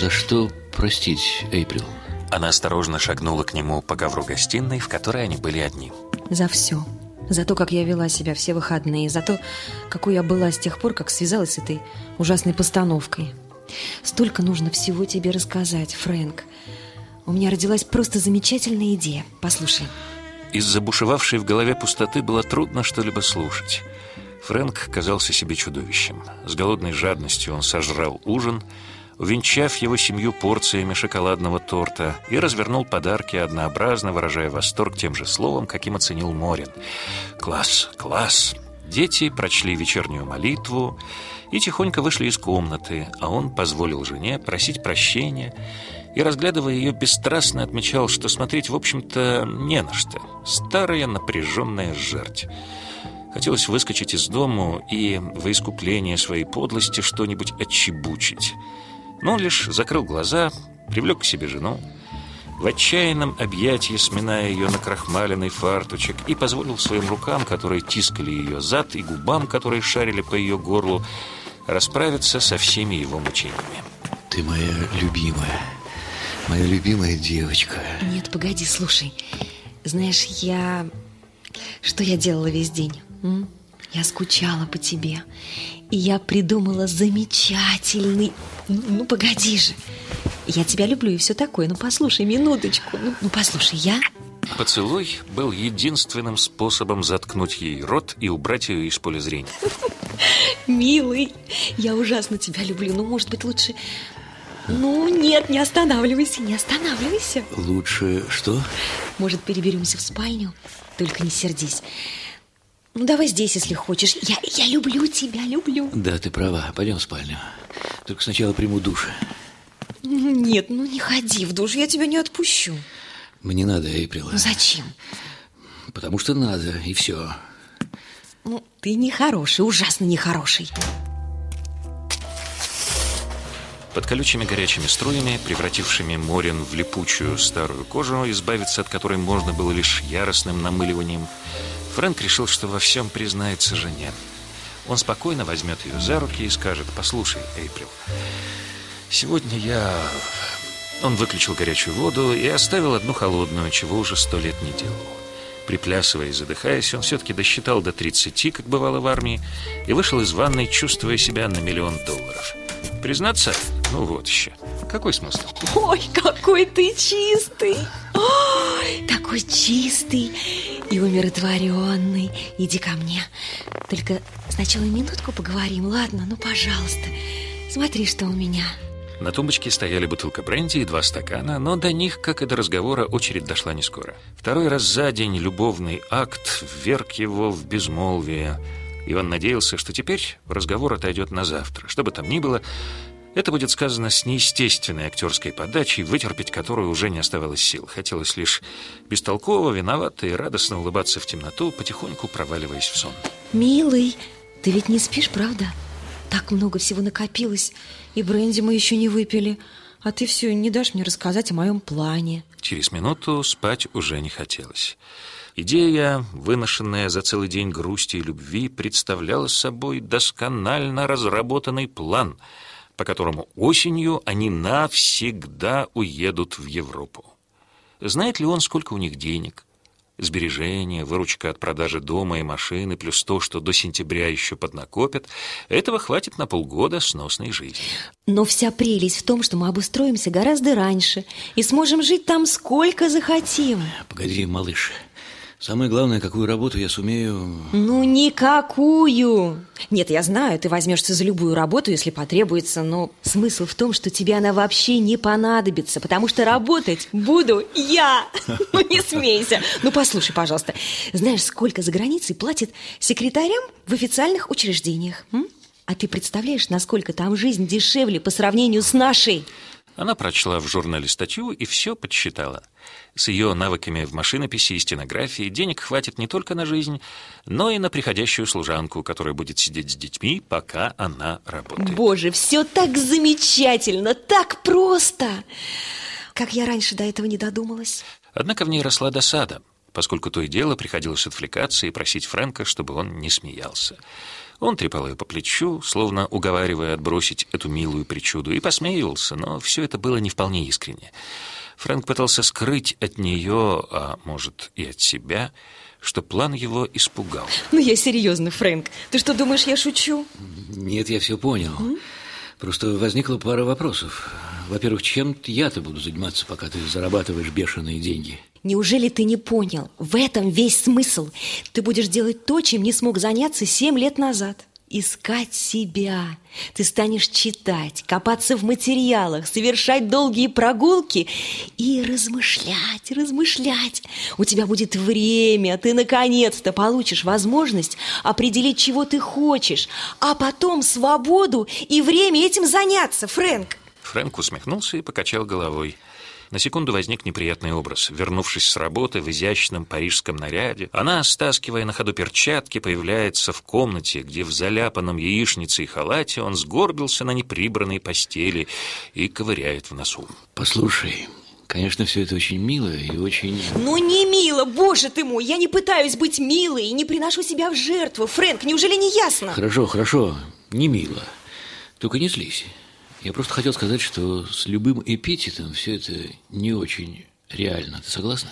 За что простить, Эйприл? Она осторожно шагнула к нему по ковру гостиной, в которой они были одни. За все. За то, как я вела себя все выходные. За то, какой я была с тех пор, как связалась с этой ужасной постановкой. Столько нужно всего тебе рассказать, Фрэнк. У меня родилась просто замечательная идея. Послушай. Из-за бушевавшей в голове пустоты было трудно что-либо слушать. Фрэнк казался себе чудовищем. С голодной жадностью он сожрал ужин, увенчав его семью порциями шоколадного торта и развернул подарки, однообразно выражая восторг тем же словом, каким оценил Морин. «Класс, класс!» Дети прочли вечернюю молитву и тихонько вышли из комнаты, а он позволил жене просить прощения и, разглядывая ее, бесстрастно отмечал, что смотреть, в общем-то, не на что. Старая напряженная жерть. Хотелось выскочить из дому и во искупление своей подлости что-нибудь отчебучить. Но он лишь закрыл глаза, привлек к себе жену, в отчаянном объятии сминая ее на крахмаленный фартучек и позволил своим рукам, которые тискали ее зад, и губам, которые шарили по ее горлу, расправиться со всеми его мучениями. Ты моя любимая, моя любимая девочка. Нет, погоди, слушай. Знаешь, я... Что я делала весь день? М? Я скучала по тебе. И я придумала замечательный... Ну, ну, погоди же. Я тебя люблю и все такое. Ну, послушай, минуточку. Ну, ну послушай, я... Поцелуй был единственным способом заткнуть ей рот и убрать ее из поля зрения. Милый, я ужасно тебя люблю. Ну, может быть, лучше... Ну, нет, не останавливайся, не останавливайся. Лучше что? Может, переберемся в спальню? Только не сердись. Ну, давай здесь, если хочешь. Я, я люблю тебя, люблю. Да, ты права. Пойдем в спальню. Только сначала приму душ. Нет, ну не ходи в душ, я тебя не отпущу. Мне надо, Эйприл. Ну, зачем? Потому что надо, и все. Ну, ты нехороший, ужасно нехороший. Под колючими горячими струями, превратившими Морин в липучую старую кожу, избавиться от которой можно было лишь яростным намыливанием, Фрэнк решил, что во всем признается жене. Он спокойно возьмет ее за руки и скажет, «Послушай, Эйприл, сегодня я...» Он выключил горячую воду и оставил одну холодную, чего уже сто лет не делал. Приплясывая и задыхаясь, он все-таки досчитал до 30, как бывало в армии, и вышел из ванной, чувствуя себя на миллион долларов. Признаться? Ну вот еще. Какой смысл? Ой, какой ты чистый! Ой, такой чистый и умиротворенный. Иди ко мне. Только сначала минутку поговорим, ладно? Ну, пожалуйста. Смотри, что у меня. На тумбочке стояли бутылка бренди и два стакана, но до них, как и до разговора, очередь дошла не скоро. Второй раз за день любовный акт вверг его в безмолвие. И он надеялся, что теперь разговор отойдет на завтра. Что бы там ни было, это будет сказано с неестественной актерской подачей, вытерпеть которую уже не оставалось сил. Хотелось лишь бестолково, виновато и радостно улыбаться в темноту, потихоньку проваливаясь в сон. Милый, ты ведь не спишь, правда? Так много всего накопилось, и бренди мы еще не выпили. А ты все не дашь мне рассказать о моем плане. Через минуту спать уже не хотелось. Идея, выношенная за целый день грусти и любви, представляла собой досконально разработанный план, по которому осенью они навсегда уедут в Европу. Знает ли он, сколько у них денег? Сбережения, выручка от продажи дома и машины, плюс то, что до сентября еще поднакопят, этого хватит на полгода сносной жизни. Но вся прелесть в том, что мы обустроимся гораздо раньше и сможем жить там сколько захотим. Погоди, малыш. Самое главное, какую работу я сумею... Ну, никакую! Нет, я знаю, ты возьмешься за любую работу, если потребуется, но смысл в том, что тебе она вообще не понадобится, потому что работать буду я! Ну, не смейся! Ну, послушай, пожалуйста, знаешь, сколько за границей платят секретарям в официальных учреждениях? А ты представляешь, насколько там жизнь дешевле по сравнению с нашей? Она прочла в журнале статью и все подсчитала. С ее навыками в машинописи и стенографии денег хватит не только на жизнь, но и на приходящую служанку, которая будет сидеть с детьми, пока она работает. Боже, все так замечательно, так просто! Как я раньше до этого не додумалась. Однако в ней росла досада, поскольку то и дело приходилось отвлекаться и просить Фрэнка, чтобы он не смеялся. Он трепал ее по плечу, словно уговаривая отбросить эту милую причуду, и посмеивался, но все это было не вполне искренне. Фрэнк пытался скрыть от нее, а может и от себя, что план его испугал. Ну, я серьезно, Фрэнк. Ты что, думаешь, я шучу? Нет, я все понял. М? Просто возникла пара вопросов. Во-первых, чем я-то буду заниматься, пока ты зарабатываешь бешеные деньги? Неужели ты не понял? В этом весь смысл. Ты будешь делать то, чем не смог заняться семь лет назад искать себя. Ты станешь читать, копаться в материалах, совершать долгие прогулки и размышлять, размышлять. У тебя будет время, ты наконец-то получишь возможность определить, чего ты хочешь, а потом свободу и время этим заняться, Фрэнк. Фрэнк усмехнулся и покачал головой. На секунду возник неприятный образ. Вернувшись с работы в изящном парижском наряде, она, стаскивая на ходу перчатки, появляется в комнате, где в заляпанном яичнице и халате он сгорбился на неприбранной постели и ковыряет в носу. «Послушай, Конечно, все это очень мило и очень... Ну, не мило, боже ты мой! Я не пытаюсь быть милой и не приношу себя в жертву. Фрэнк, неужели не ясно? Хорошо, хорошо, не мило. Только не злись. Я просто хотел сказать, что с любым эпитетом все это не очень реально. Ты согласна?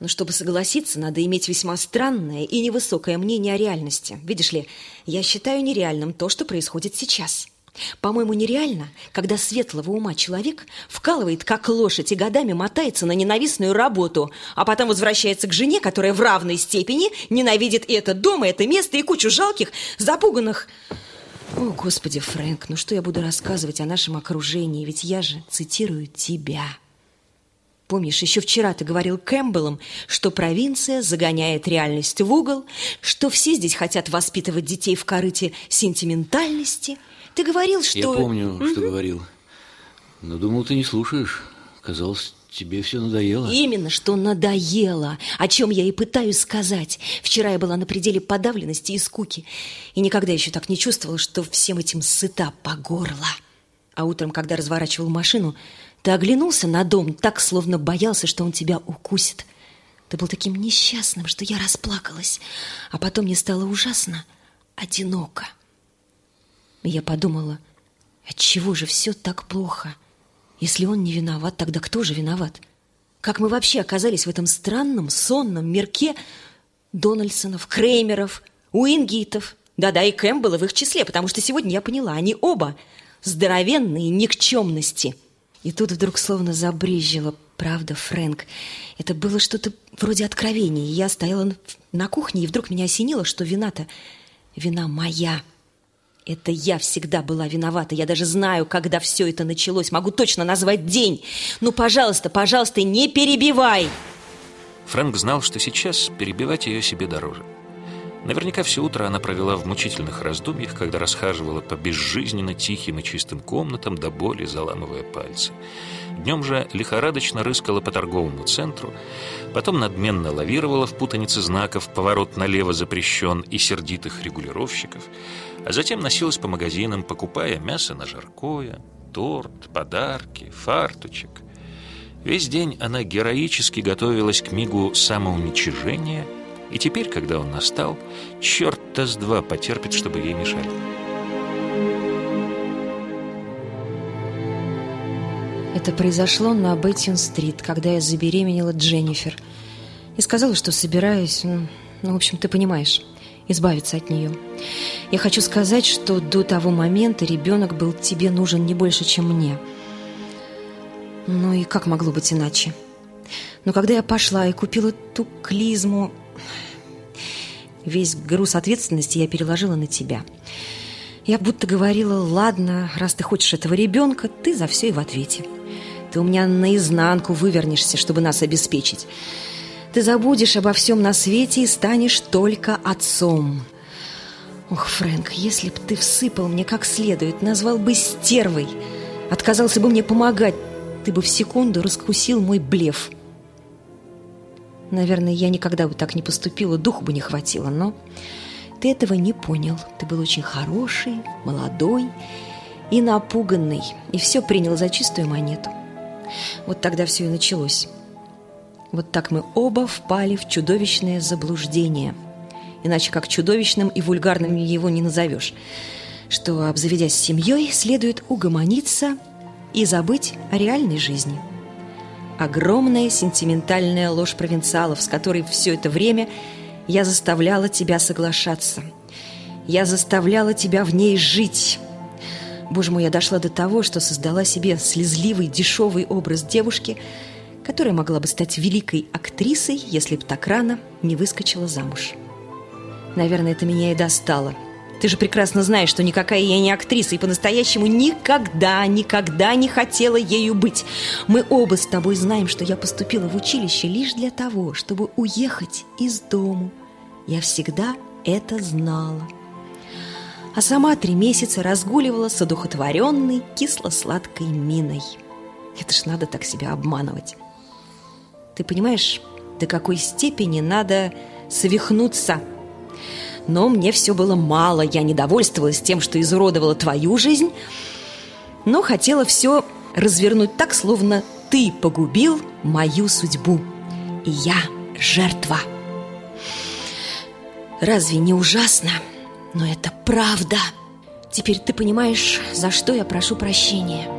Но чтобы согласиться, надо иметь весьма странное и невысокое мнение о реальности. Видишь ли, я считаю нереальным то, что происходит сейчас. По-моему, нереально, когда светлого ума человек вкалывает, как лошадь, и годами мотается на ненавистную работу, а потом возвращается к жене, которая в равной степени ненавидит и это дом, и это место, и кучу жалких, запуганных о, Господи, Фрэнк, ну что я буду рассказывать о нашем окружении? Ведь я же цитирую тебя. Помнишь, еще вчера ты говорил Кэмпбеллам, что провинция загоняет реальность в угол, что все здесь хотят воспитывать детей в корыте сентиментальности. Ты говорил, что... Я помню, что говорил. Но думал, ты не слушаешь. Казалось, Тебе все надоело? Именно, что надоело, о чем я и пытаюсь сказать. Вчера я была на пределе подавленности и скуки, и никогда еще так не чувствовала, что всем этим сыта по горло. А утром, когда разворачивал машину, ты оглянулся на дом так, словно боялся, что он тебя укусит. Ты был таким несчастным, что я расплакалась, а потом мне стало ужасно одиноко. И я подумала, отчего же все так плохо – если он не виноват, тогда кто же виноват? Как мы вообще оказались в этом странном, сонном мирке Дональдсонов, Креймеров, Уингитов? Да-да, и Кэмпбелла в их числе, потому что сегодня я поняла, они оба здоровенные никчемности. И тут вдруг словно забрезжило, правда, Фрэнк. Это было что-то вроде откровения. Я стояла на кухне, и вдруг меня осенило, что вина-то вина моя – это я всегда была виновата. Я даже знаю, когда все это началось. Могу точно назвать день. Ну, пожалуйста, пожалуйста, не перебивай. Фрэнк знал, что сейчас перебивать ее себе дороже. Наверняка все утро она провела в мучительных раздумьях, когда расхаживала по безжизненно тихим и чистым комнатам, до боли заламывая пальцы. Днем же лихорадочно рыскала по торговому центру, потом надменно лавировала в путанице знаков «Поворот налево запрещен» и сердитых регулировщиков, а затем носилась по магазинам, покупая мясо на жаркое, торт, подарки, фарточек. Весь день она героически готовилась к мигу самоуничижения, и теперь, когда он настал, черт-то с два потерпит, чтобы ей мешали. Это произошло на Беттин-стрит, когда я забеременела Дженнифер. И сказала, что собираюсь, ну, ну, в общем, ты понимаешь, избавиться от нее. Я хочу сказать, что до того момента ребенок был тебе нужен не больше, чем мне. Ну и как могло быть иначе? Но когда я пошла и купила ту клизму, весь груз ответственности я переложила на тебя. Я будто говорила, ладно, раз ты хочешь этого ребенка, ты за все и в ответе. Ты у меня наизнанку вывернешься, чтобы нас обеспечить. Ты забудешь обо всем на свете и станешь только отцом. Ох, Фрэнк, если б ты всыпал мне как следует, назвал бы стервой, отказался бы мне помогать, ты бы в секунду раскусил мой блеф. Наверное, я никогда бы так не поступила, духу бы не хватило, но ты этого не понял. Ты был очень хороший, молодой и напуганный, и все принял за чистую монету. Вот тогда все и началось. Вот так мы оба впали в чудовищное заблуждение. иначе как чудовищным и вульгарным его не назовешь, что, обзаведясь семьей, следует угомониться и забыть о реальной жизни. Огромная сентиментальная ложь провинциалов, с которой все это время я заставляла тебя соглашаться. Я заставляла тебя в ней жить. Боже мой, я дошла до того, что создала себе слезливый, дешевый образ девушки, которая могла бы стать великой актрисой, если бы так рано не выскочила замуж. Наверное, это меня и достало. Ты же прекрасно знаешь, что никакая я не актриса и по-настоящему никогда, никогда не хотела ею быть. Мы оба с тобой знаем, что я поступила в училище лишь для того, чтобы уехать из дому. Я всегда это знала а сама три месяца разгуливала с одухотворенной кисло-сладкой миной. Это ж надо так себя обманывать. Ты понимаешь, до какой степени надо свихнуться? Но мне все было мало, я недовольствовалась тем, что изуродовала твою жизнь, но хотела все развернуть так, словно ты погубил мою судьбу, и я жертва. Разве не ужасно? Но это правда. Теперь ты понимаешь, за что я прошу прощения.